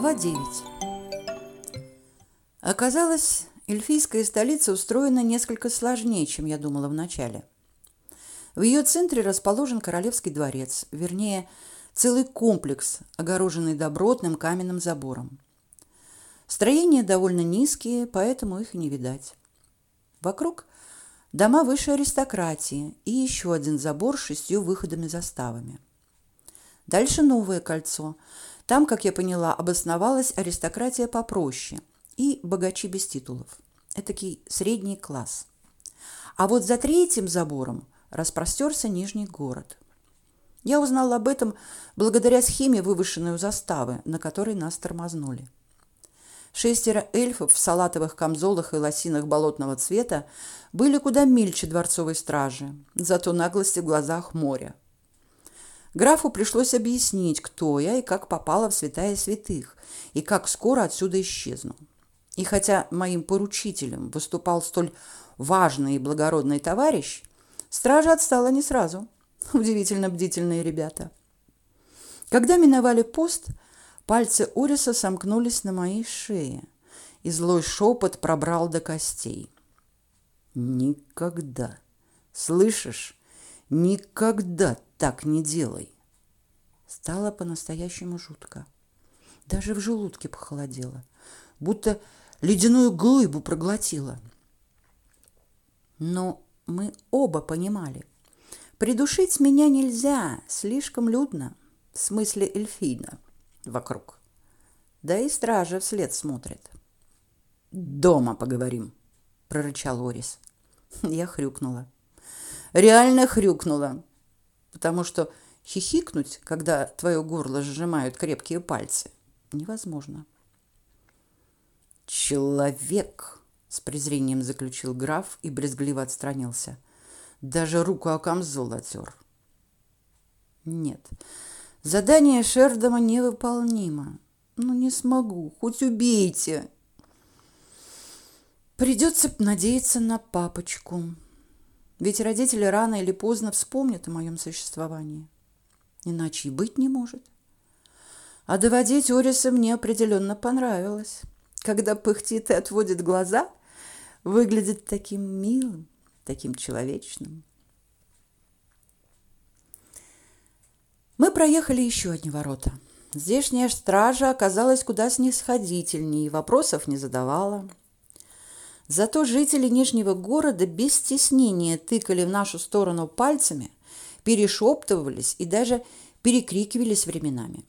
Глава 9. Оказалось, эльфийская столица устроена несколько сложнее, чем я думала вначале. В ее центре расположен королевский дворец, вернее, целый комплекс, огороженный добротным каменным забором. Строения довольно низкие, поэтому их не видать. Вокруг дома высшей аристократии и еще один забор с шестью выходами-заставами. Дальше новое кольцо – там, как я поняла, обосновалась аристократия попроще и богачи без титулов. Этакий средний класс. А вот за третьим забором распростерся Нижний город. Я узнала об этом благодаря схеме, вывешенной у заставы, на которой нас тормознули. Шестеро эльфов в салатовых камзолах и лосинах болотного цвета были куда мельче дворцовой стражи, зато наглости в глазах моря. Графу пришлось объяснить, кто я и как попала в святая святых, и как скоро отсюда исчезну. И хотя моим поручителем выступал столь важный и благородный товарищ, стража отстала не сразу. Удивительно бдительные ребята. Когда миновали пост, пальцы Ориса сомкнулись на моей шее, и злой шепот пробрал до костей. «Никогда! Слышишь? Никогда так не делай. Стало по-настоящему жутко. Даже в желудке похолодело, будто ледяную глыбу проглотило. Но мы оба понимали, придушить меня нельзя, слишком людно, в смысле эльфийно вокруг. Да и стража вслед смотрит. Дома поговорим, прорычал Орис. Я хрюкнула. Реально хрюкнула потому что хихикнуть, когда твое горло сжимают крепкие пальцы, невозможно. Человек, с презрением заключил граф и брезгливо отстранился. Даже руку о камзол отер. Нет. Задание Шердома невыполнимо. Ну не смогу, хоть убейте. Придется надеяться на папочку. Ведь родители рано или поздно вспомнят о моем существовании. Иначе и быть не может. А доводить Ориса мне определенно понравилось. Когда пыхтит и отводит глаза, выглядит таким милым, таким человечным. Мы проехали еще одни ворота. Здешняя стража оказалась куда снисходительнее и вопросов не задавала. Зато жители Нижнего города без стеснения тыкали в нашу сторону пальцами, перешептывались и даже перекрикивались временами.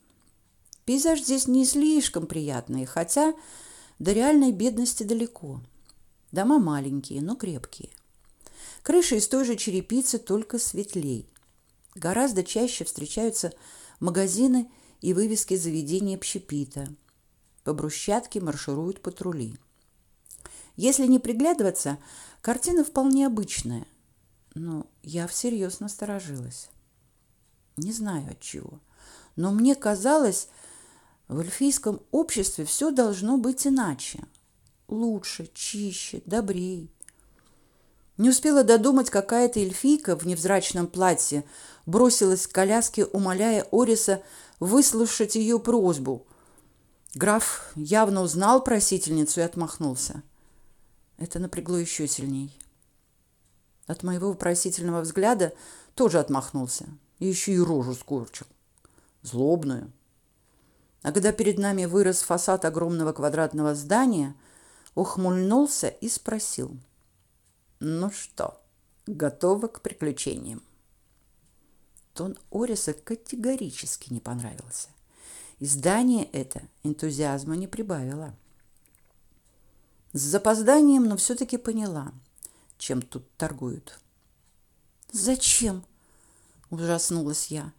Пейзаж здесь не слишком приятный, хотя до реальной бедности далеко. Дома маленькие, но крепкие. Крыши из той же черепицы, только светлей. Гораздо чаще встречаются магазины и вывески заведения общепита. По брусчатке маршируют патрули. Если не приглядываться, картина вполне обычная. Но я всерьез насторожилась. Не знаю от чего, но мне казалось, в эльфийском обществе все должно быть иначе. Лучше, чище, добрее. Не успела додумать, какая-то эльфийка в невзрачном платье бросилась к коляске, умоляя Ориса выслушать ее просьбу. Граф явно узнал просительницу и отмахнулся. Это напрягло еще сильней. От моего вопросительного взгляда тоже отмахнулся. И еще и рожу скорчил. Злобную. А когда перед нами вырос фасад огромного квадратного здания, ухмыльнулся и спросил. «Ну что, готова к приключениям?» Тон Ориса категорически не понравился. И здание это энтузиазма не прибавило. С запозданием, но все-таки поняла, чем тут торгуют. «Зачем?» – ужаснулась я.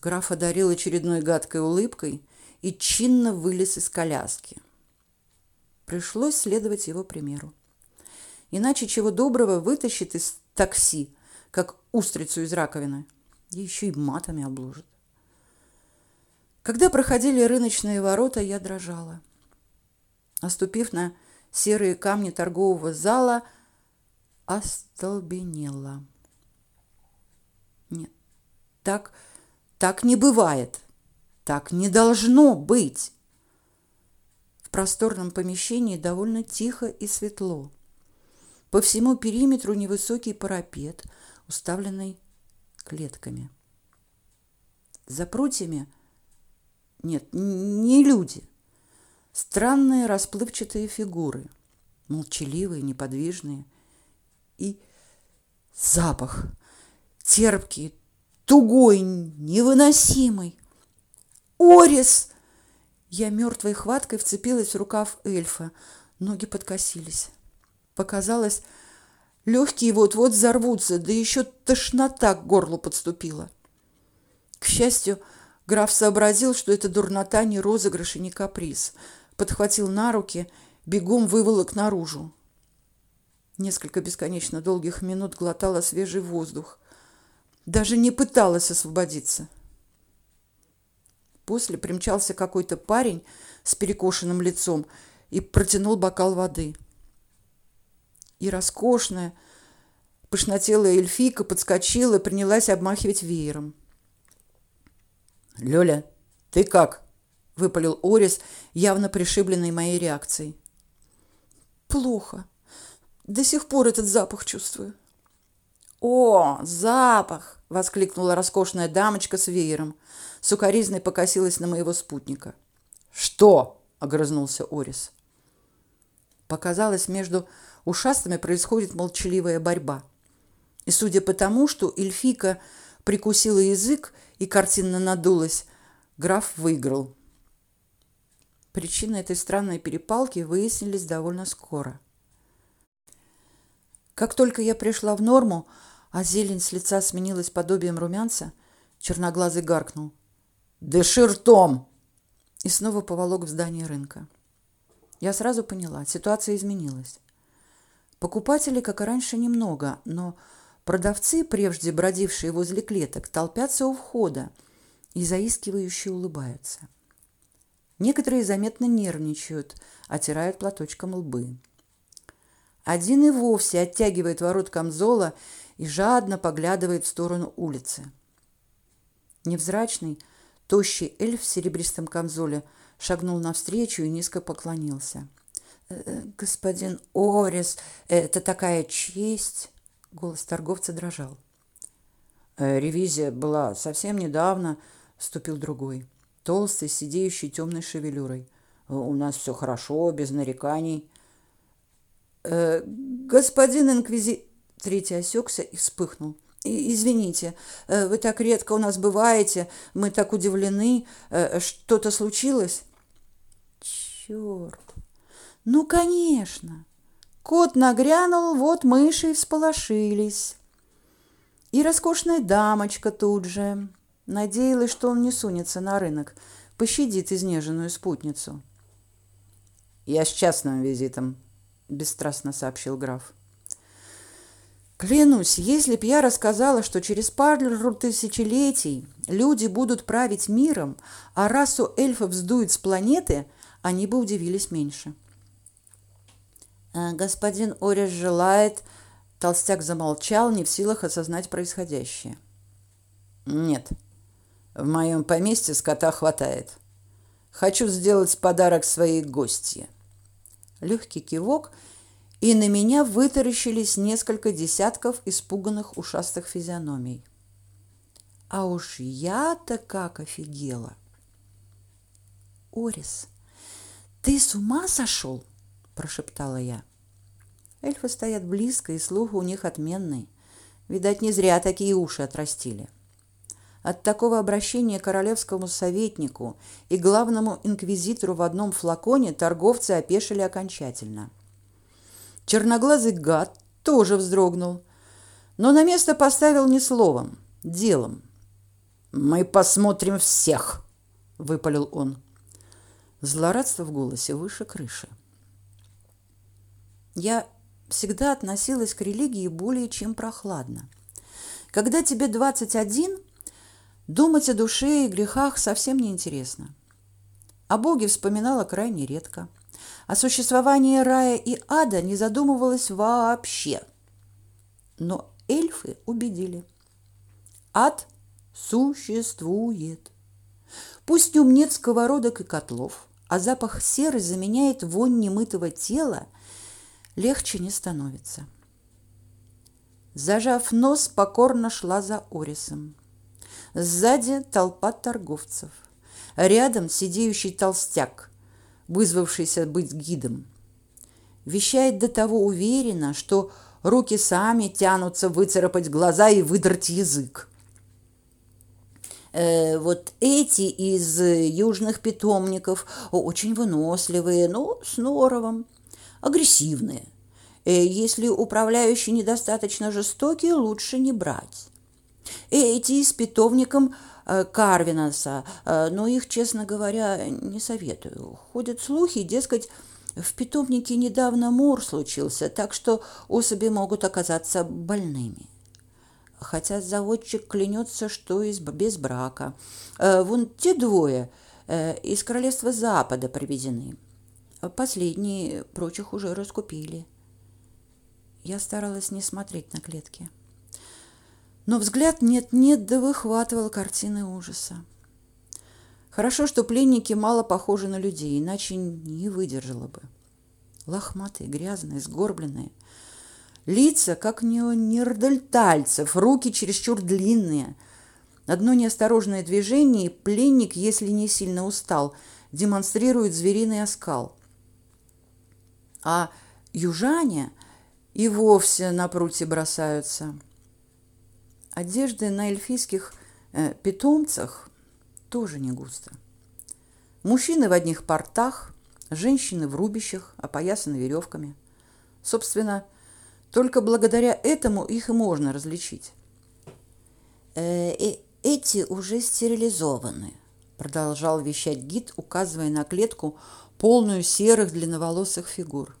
Граф одарил очередной гадкой улыбкой и чинно вылез из коляски. Пришлось следовать его примеру. Иначе чего доброго вытащит из такси, как устрицу из раковины, и еще и матами обложит. Когда проходили рыночные ворота, я дрожала. Оступив на серые камни торгового зала, остолбенела. Нет, так, так не бывает. Так не должно быть. В просторном помещении довольно тихо и светло. По всему периметру невысокий парапет, уставленный клетками. За прутьями нет, не люди. Странные расплывчатые фигуры, молчаливые, неподвижные. И запах терпкий, тугой, невыносимый. Орис! Я мертвой хваткой вцепилась в рукав эльфа. Ноги подкосились. Показалось, легкие вот-вот взорвутся, да еще тошнота к горлу подступила. К счастью, граф сообразил, что это дурнота не розыгрыш и не каприз. Подхватил на руки, бегом выволок наружу. Несколько бесконечно долгих минут глотала свежий воздух. Даже не пыталась освободиться. После примчался какой-то парень с перекошенным лицом и протянул бокал воды. И роскошная, пышнотелая эльфийка подскочила и принялась обмахивать веером. «Лёля, ты как?» – выпалил Орис, явно пришибленный моей реакцией. «Плохо», до сих пор этот запах чувствую. О, запах, воскликнула роскошная дамочка с веером. Сукаризной покосилась на моего спутника. Что? огрызнулся Орис. Показалось, между ушастыми происходит молчаливая борьба. И судя по тому, что эльфика прикусила язык и картинно надулась, граф выиграл. Причины этой странной перепалки выяснились довольно скоро. Как только я пришла в норму, а зелень с лица сменилась подобием румянца, черноглазый гаркнул. «Дыши ртом!» И снова поволок в здание рынка. Я сразу поняла, ситуация изменилась. Покупателей, как и раньше, немного, но продавцы, прежде бродившие возле клеток, толпятся у входа и заискивающе улыбаются. Некоторые заметно нервничают, отирают платочком лбы. Один и вовсе оттягивает ворот камзола и жадно поглядывает в сторону улицы. Невзрачный, тощий эльф в серебристом камзоле шагнул навстречу и низко поклонился. «Э, э, «Господин Орис, это такая честь!» Голос торговца дрожал. «Э, «Ревизия была совсем недавно», — вступил другой, толстый, сидеющий темной шевелюрой. «У нас все хорошо, без нареканий». Э, господин инквизи... Третий осекся и вспыхнул. Извините, э, вы так редко у нас бываете, мы так удивлены. Э, что-то случилось? Черт! Ну, конечно. Кот нагрянул, вот мыши всполошились. И роскошная дамочка тут же. Надеялась, что он не сунется на рынок, пощадит изнеженную спутницу. Я с частным визитом, бесстрастно сообщил граф. Клянусь, если б я рассказала, что через пару тысячелетий люди будут править миром, а расу эльфов сдуют с планеты, они бы удивились меньше. «Э, господин Ориш желает, толстяк замолчал, не в силах осознать происходящее. Нет. В моем поместье скота хватает. Хочу сделать подарок своей гостье легкий кивок, и на меня вытаращились несколько десятков испуганных ушастых физиономий. А уж я-то как офигела! Орис, ты с ума сошел? прошептала я. Эльфы стоят близко, и слух у них отменный. Видать, не зря такие уши отрастили. От такого обращения королевскому советнику и главному инквизитору в одном флаконе торговцы опешили окончательно. Черноглазый гад тоже вздрогнул, но на место поставил не словом, делом. «Мы посмотрим всех!» — выпалил он. Злорадство в голосе выше крыши. Я всегда относилась к религии более чем прохладно. Когда тебе 21, Думать о душе и грехах совсем не интересно. О Боге вспоминала крайне редко. О существовании рая и ада не задумывалась вообще. Но эльфы убедили. Ад существует. Пусть в нем нет сковородок и котлов, а запах серы заменяет вонь немытого тела, легче не становится. Зажав нос, покорно шла за Орисом. Сзади толпа торговцев. Рядом сидеющий толстяк, вызвавшийся быть гидом. Вещает до того уверенно, что руки сами тянутся выцарапать глаза и выдрать язык. Э, вот эти из южных питомников очень выносливые, но с норовом, агрессивные. Э, если управляющий недостаточно жестокий, лучше не брать. Эти с питомником э, Карвинаса, но их, честно говоря, не советую. Ходят слухи, дескать, в питомнике недавно мор случился, так что особи могут оказаться больными. Хотя заводчик клянется, что из, без брака. Э, вон те двое э, из королевства Запада привезены. Последние прочих уже раскупили. Я старалась не смотреть на клетки. Но взгляд нет-нет да выхватывал картины ужаса. Хорошо, что пленники мало похожи на людей, иначе не выдержала бы. Лохматые, грязные, сгорбленные. Лица, как неандертальцев, руки чересчур длинные. Одно неосторожное движение, и пленник, если не сильно устал, демонстрирует звериный оскал. А южане и вовсе на прутье бросаются. Одежды на эльфийских э, питомцах тоже не густо. Мужчины в одних портах, женщины в рубищах, опоясаны веревками. Собственно, только благодаря этому их и можно различить. Э, э, эти уже стерилизованы, продолжал вещать гид, указывая на клетку, полную серых длинноволосых фигур.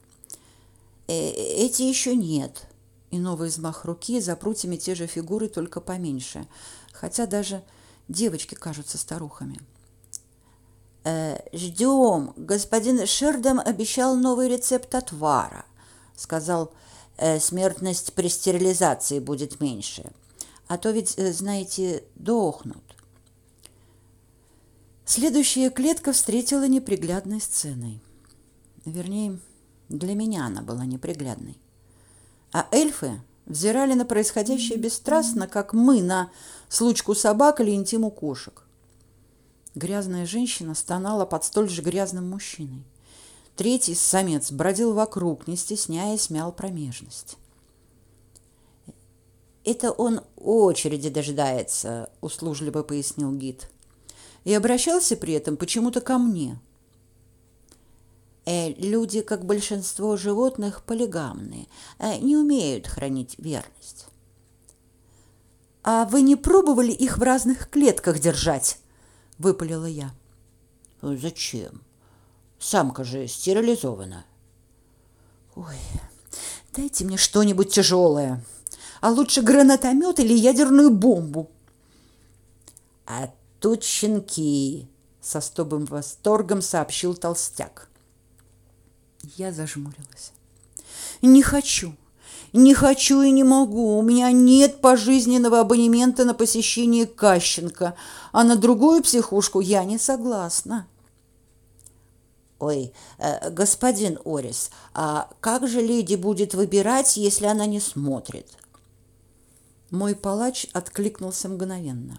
Э, эти еще нет. И новый взмах руки за прутьями те же фигуры, только поменьше. Хотя даже Девочки кажутся старухами. Э, «Ждем. Господин Шердом обещал новый рецепт отвара. Сказал, э, смертность при стерилизации будет меньше. А то ведь, э, знаете, дохнут». Следующая клетка встретила неприглядной сценой. Вернее, для меня она была неприглядной. А эльфы взирали на происходящее бесстрастно, как мы на случку собак или интиму кошек. Грязная женщина стонала под столь же грязным мужчиной. Третий самец бродил вокруг, не стесняясь, мял промежность. «Это он очереди дожидается», — услужливо пояснил гид. И обращался при этом почему-то ко мне. Э, люди, как большинство животных, полигамные, э, не умеют хранить верность. А вы не пробовали их в разных клетках держать? выпалила я. Зачем? Самка же стерилизована. Ой, дайте мне что-нибудь тяжелое, а лучше гранатомет или ядерную бомбу. А тут щенки, со стобым восторгом сообщил толстяк. Я зажмурилась. Не хочу. Не хочу и не могу. У меня нет пожизненного абонемента на посещение Кащенко, а на другую психушку я не согласна. Ой, э, господин Орис, а как же леди будет выбирать, если она не смотрит? Мой палач откликнулся мгновенно.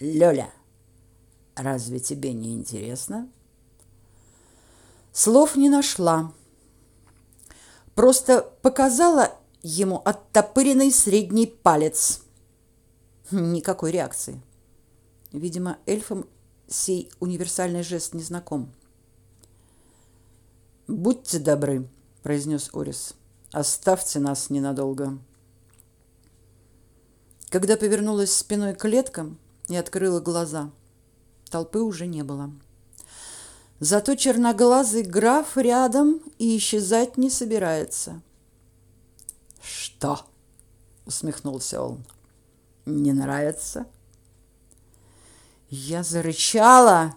Лёля, разве тебе не интересно? Слов не нашла. Просто показала ему оттопыренный средний палец. Никакой реакции. Видимо, эльфам сей универсальный жест не знаком. «Будьте добры», — произнес Орис. «Оставьте нас ненадолго». Когда повернулась спиной к клеткам и открыла глаза, толпы уже не было. Зато черноглазый граф рядом и исчезать не собирается. Что? усмехнулся он. Не нравится? Я зарычала,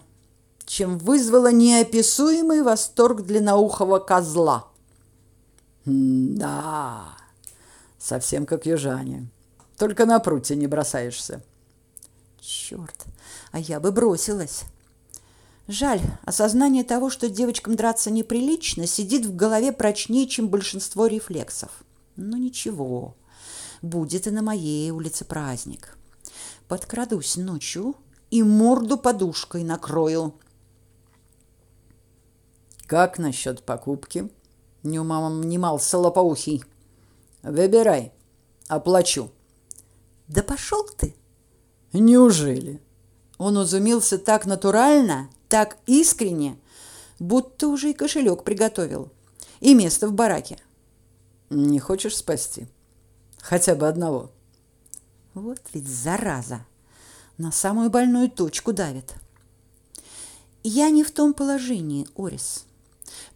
чем вызвала неописуемый восторг длинноухого козла. Да, совсем как южане. Только на прутье не бросаешься. Черт, а я бы бросилась. Жаль, осознание того, что девочкам драться неприлично, сидит в голове прочнее, чем большинство рефлексов. Но ничего, будет и на моей улице праздник. Подкрадусь ночью и морду подушкой накрою. Как насчет покупки? Не унимался лопоухий. Выбирай, оплачу. Да пошел ты! Неужели? Он изумился так натурально, так искренне, будто уже и кошелек приготовил, и место в бараке. Не хочешь спасти? Хотя бы одного. Вот ведь зараза! На самую больную точку давит. Я не в том положении, Орис.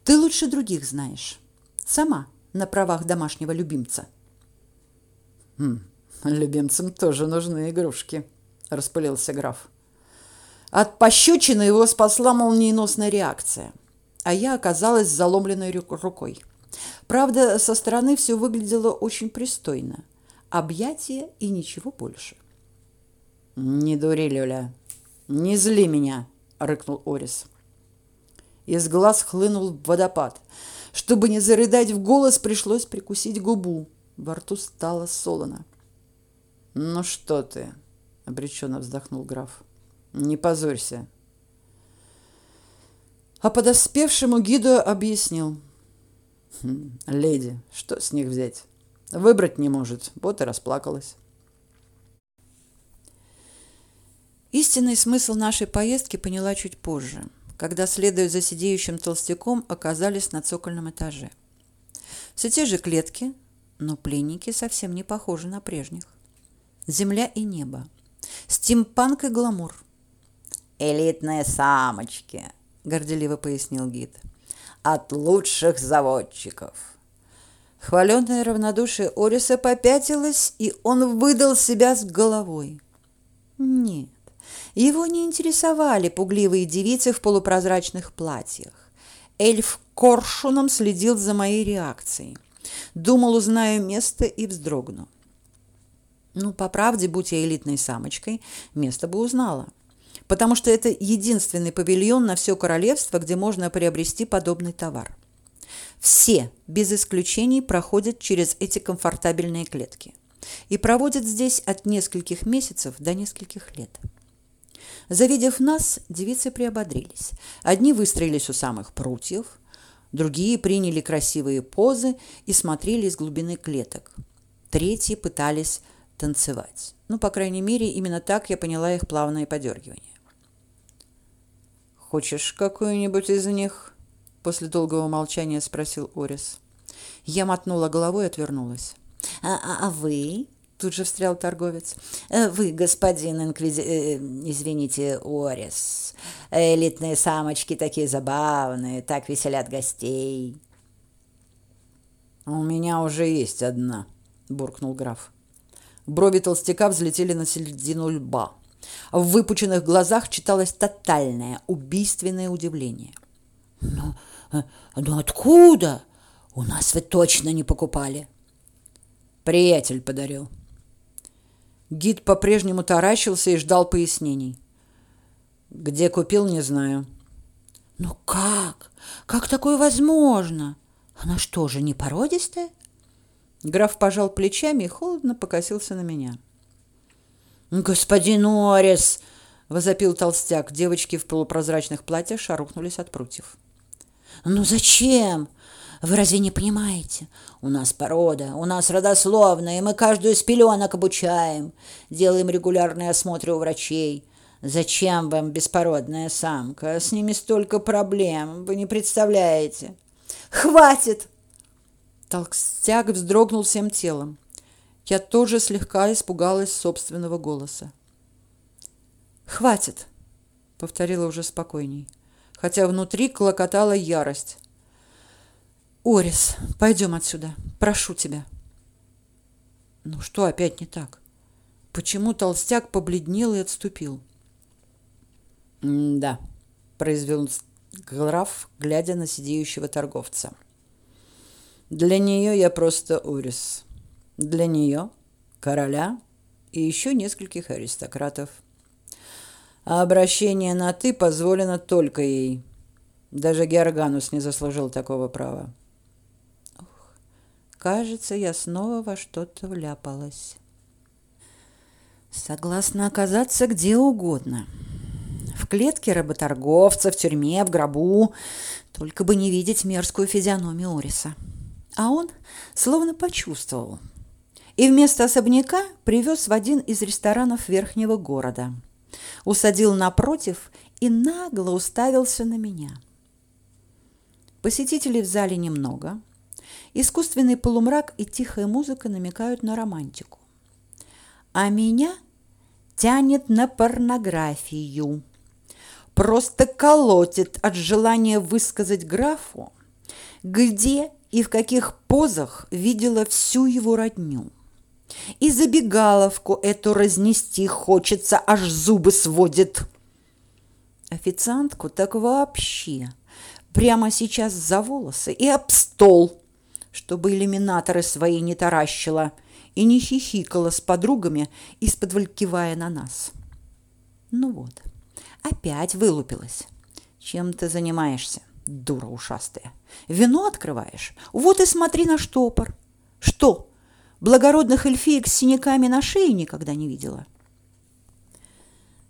Ты лучше других знаешь. Сама на правах домашнего любимца. Хм, любимцам тоже нужны игрушки, распылился граф. От пощечины его спасла молниеносная реакция, а я оказалась заломленной рукой. Правда, со стороны все выглядело очень пристойно. Объятия и ничего больше. «Не дури, Люля, не зли меня!» — рыкнул Орис. Из глаз хлынул водопад. Чтобы не зарыдать в голос, пришлось прикусить губу. Во рту стало солоно. «Ну что ты?» — обреченно вздохнул граф. Не позорься. А подоспевшему гиду объяснил. «Хм, леди, что с них взять? Выбрать не может, вот и расплакалась. Истинный смысл нашей поездки поняла чуть позже, когда, следуя за сидеющим толстяком, оказались на цокольном этаже. Все те же клетки, но пленники совсем не похожи на прежних. Земля и небо, стимпанк и гламур, элитные самочки, горделиво пояснил гид. От лучших заводчиков. Хваленное равнодушие Ориса попятилось, и он выдал себя с головой. Нет, его не интересовали пугливые девицы в полупрозрачных платьях. Эльф коршуном следил за моей реакцией. Думал, узнаю место и вздрогну. Ну, по правде, будь я элитной самочкой, место бы узнала потому что это единственный павильон на все королевство, где можно приобрести подобный товар. Все, без исключений, проходят через эти комфортабельные клетки и проводят здесь от нескольких месяцев до нескольких лет. Завидев нас, девицы приободрились. Одни выстроились у самых прутьев, другие приняли красивые позы и смотрели из глубины клеток. Третьи пытались танцевать. Ну, по крайней мере, именно так я поняла их плавное подергивание. Хочешь какую-нибудь из них? После долгого молчания спросил Орис. Я мотнула головой и отвернулась. А, а, а вы? Тут же встрял торговец. Э, вы, господин инквизи... Э, извините, Орис. Элитные самочки такие забавные, так веселят гостей. У меня уже есть одна, буркнул граф. Брови толстяка взлетели на середину лба. В выпученных глазах читалось тотальное, убийственное удивление. «Но, э, но откуда? У нас вы точно не покупали». «Приятель подарил». Гид по-прежнему таращился и ждал пояснений. «Где купил, не знаю». «Ну как? Как такое возможно? Она что же, не породистая?» Граф пожал плечами и холодно покосился на меня. «Господин Орис!» — возопил толстяк. Девочки в полупрозрачных платьях шарухнулись от прутьев. «Ну зачем? Вы разве не понимаете? У нас порода, у нас родословная, и мы каждую из пеленок обучаем, делаем регулярные осмотры у врачей. Зачем вам беспородная самка? С ними столько проблем, вы не представляете». «Хватит!» Толстяк вздрогнул всем телом. Я тоже слегка испугалась собственного голоса. «Хватит!» — повторила уже спокойней, хотя внутри клокотала ярость. «Орис, пойдем отсюда. Прошу тебя». Ну что опять не так? Почему толстяк побледнел и отступил? «Да», — произвел граф, глядя на сидеющего торговца. «Для нее я просто Орис. Для нее, короля и еще нескольких аристократов. А обращение на «ты» позволено только ей. Даже Георганус не заслужил такого права. Ох, кажется, я снова во что-то вляпалась. Согласна оказаться где угодно. В клетке работорговца, в тюрьме, в гробу. Только бы не видеть мерзкую физиономию Ориса. А он словно почувствовал. И вместо особняка привез в один из ресторанов верхнего города. Усадил напротив и нагло уставился на меня. Посетителей в зале немного. Искусственный полумрак и тихая музыка намекают на романтику. А меня тянет на порнографию. Просто колотит от желания высказать графу, где и в каких позах видела всю его родню. И забегаловку эту разнести хочется, аж зубы сводит. Официантку так вообще прямо сейчас за волосы и об стол, чтобы иллюминаторы свои не таращила и не хихикала с подругами, из-под кивая на нас. Ну вот, опять вылупилась. Чем ты занимаешься, дура ушастая? Вино открываешь? Вот и смотри на штопор. Что, благородных эльфиек с синяками на шее никогда не видела?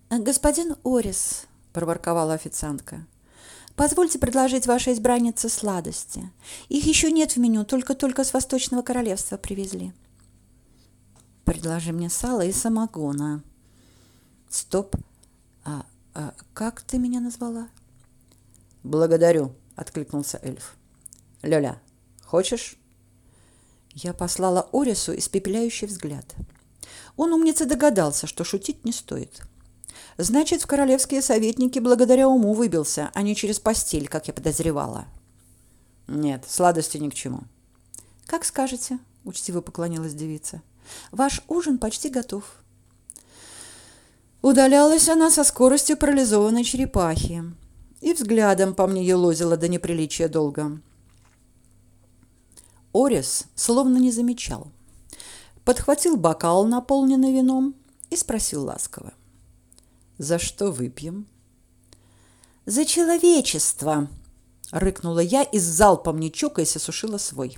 «Господин Орис», — проворковала официантка, — «позвольте предложить вашей избраннице сладости. Их еще нет в меню, только-только с Восточного Королевства привезли». Предложи мне сало и самогона. Стоп. А, а как ты меня назвала? Благодарю, откликнулся эльф. Лёля, хочешь? Я послала Орису испепеляющий взгляд. Он умница догадался, что шутить не стоит. Значит, в королевские советники благодаря уму выбился, а не через постель, как я подозревала. Нет, сладости ни к чему. Как скажете, учтиво поклонилась девица. Ваш ужин почти готов. Удалялась она со скоростью парализованной черепахи и взглядом по мне елозила до неприличия долго. Орис словно не замечал. Подхватил бокал, наполненный вином, и спросил ласково. «За что выпьем?» «За человечество!» — рыкнула я и с залпом не чокаясь осушила свой.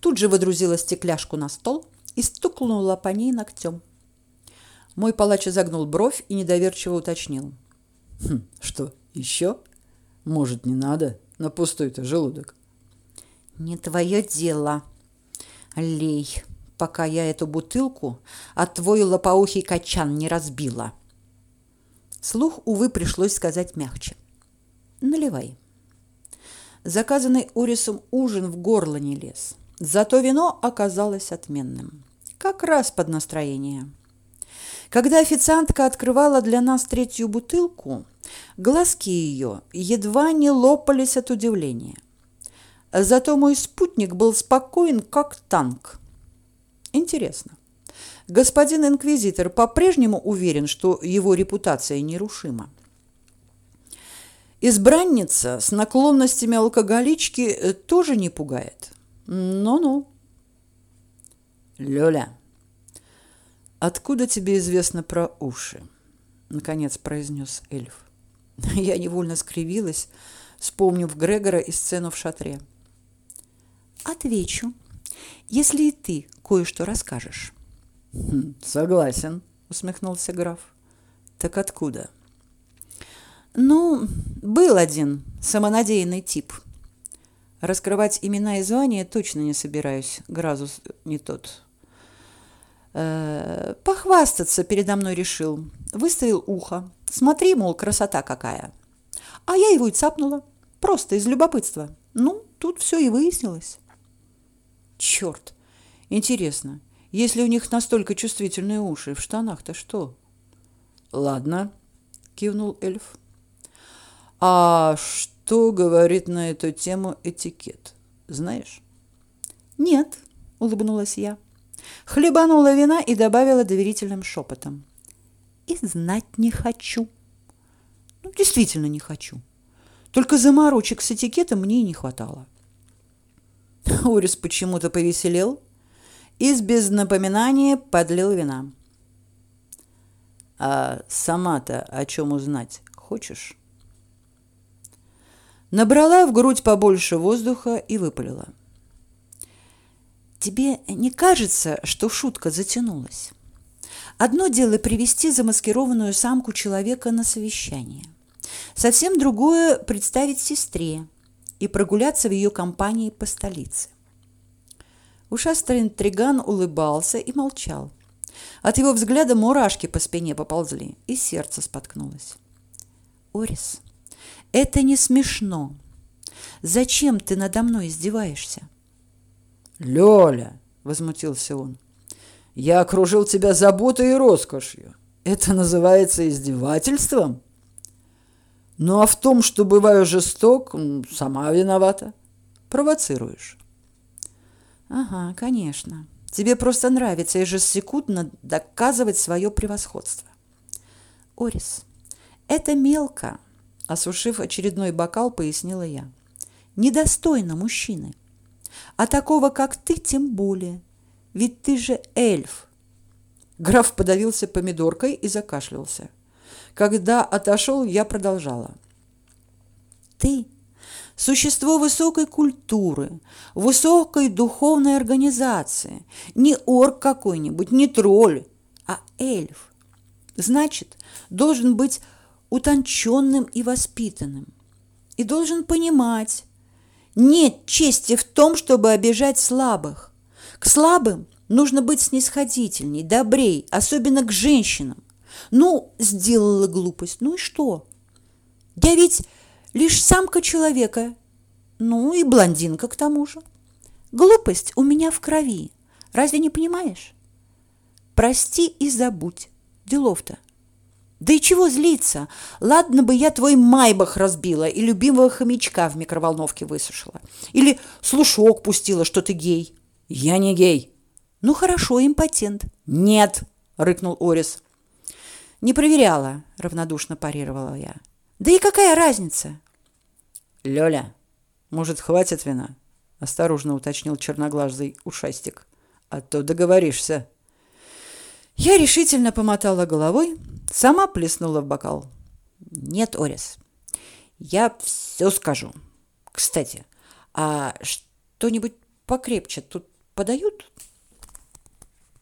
Тут же выдрузила стекляшку на стол — и стукнула по ней ногтем. Мой палач изогнул бровь и недоверчиво уточнил. «Хм, что, еще? Может, не надо? На пустой-то желудок». «Не твое дело. Лей, пока я эту бутылку, а твой лопоухий качан не разбила». Слух, увы, пришлось сказать мягче. «Наливай». Заказанный Орисом ужин в горло не лез. Зато вино оказалось отменным. Как раз под настроение. Когда официантка открывала для нас третью бутылку, глазки ее едва не лопались от удивления. Зато мой спутник был спокоен, как танк. Интересно, господин инквизитор по-прежнему уверен, что его репутация нерушима? Избранница с наклонностями алкоголички тоже не пугает. Ну-ну. Лёля, откуда тебе известно про уши? Наконец произнес эльф. Я невольно скривилась, вспомнив Грегора и сцену в шатре. Отвечу, если и ты кое-что расскажешь. Хм, согласен, усмехнулся граф. Так откуда? Ну, был один самонадеянный тип – Раскрывать имена и звания точно не собираюсь. Гразус не тот. Э -э, похвастаться передо мной решил. Выставил ухо. Смотри, мол, красота какая. А я его и цапнула. Просто из любопытства. Ну, тут все и выяснилось. Черт! Интересно, если у них настолько чувствительные уши, в штанах-то что? Ладно, кивнул эльф. А что? Говорит на эту тему этикет? Знаешь? Нет, улыбнулась я. Хлебанула вина и добавила доверительным шепотом. И знать не хочу. Ну, действительно не хочу. Только заморочек с этикетом мне и не хватало. Орис почему-то повеселел и без напоминания подлил вина. А сама-то о чем узнать хочешь? Набрала в грудь побольше воздуха и выпалила. Тебе не кажется, что шутка затянулась? Одно дело привести замаскированную самку человека на совещание. Совсем другое представить сестре и прогуляться в ее компании по столице. Ушастый интриган улыбался и молчал. От его взгляда мурашки по спине поползли, и сердце споткнулось. Орис, это не смешно. Зачем ты надо мной издеваешься? Лёля, возмутился он. Я окружил тебя заботой и роскошью. Это называется издевательством? Ну а в том, что бываю жесток, сама виновата. Провоцируешь. Ага, конечно. Тебе просто нравится ежесекундно доказывать свое превосходство. Орис, это мелко, осушив очередной бокал, пояснила я. Недостойно мужчины. А такого, как ты, тем более. Ведь ты же эльф. Граф подавился помидоркой и закашлялся. Когда отошел, я продолжала. Ты существо высокой культуры, высокой духовной организации, не орк какой-нибудь, не тролль, а эльф. Значит, должен быть утонченным и воспитанным. И должен понимать, нет чести в том, чтобы обижать слабых. К слабым нужно быть снисходительней, добрей, особенно к женщинам. Ну, сделала глупость, ну и что? Я ведь лишь самка человека, ну и блондинка к тому же. Глупость у меня в крови. Разве не понимаешь? Прости и забудь. Делов-то. Да и чего злиться? Ладно бы я твой майбах разбила и любимого хомячка в микроволновке высушила. Или слушок пустила, что ты гей. Я не гей. Ну хорошо, импотент. Нет, рыкнул Орис. Не проверяла, равнодушно парировала я. Да и какая разница? Лёля, может, хватит вина? Осторожно уточнил черноглазый ушастик. А то договоришься. Я решительно помотала головой, сама плеснула в бокал. Нет, Орис, я все скажу. Кстати, а что-нибудь покрепче тут подают?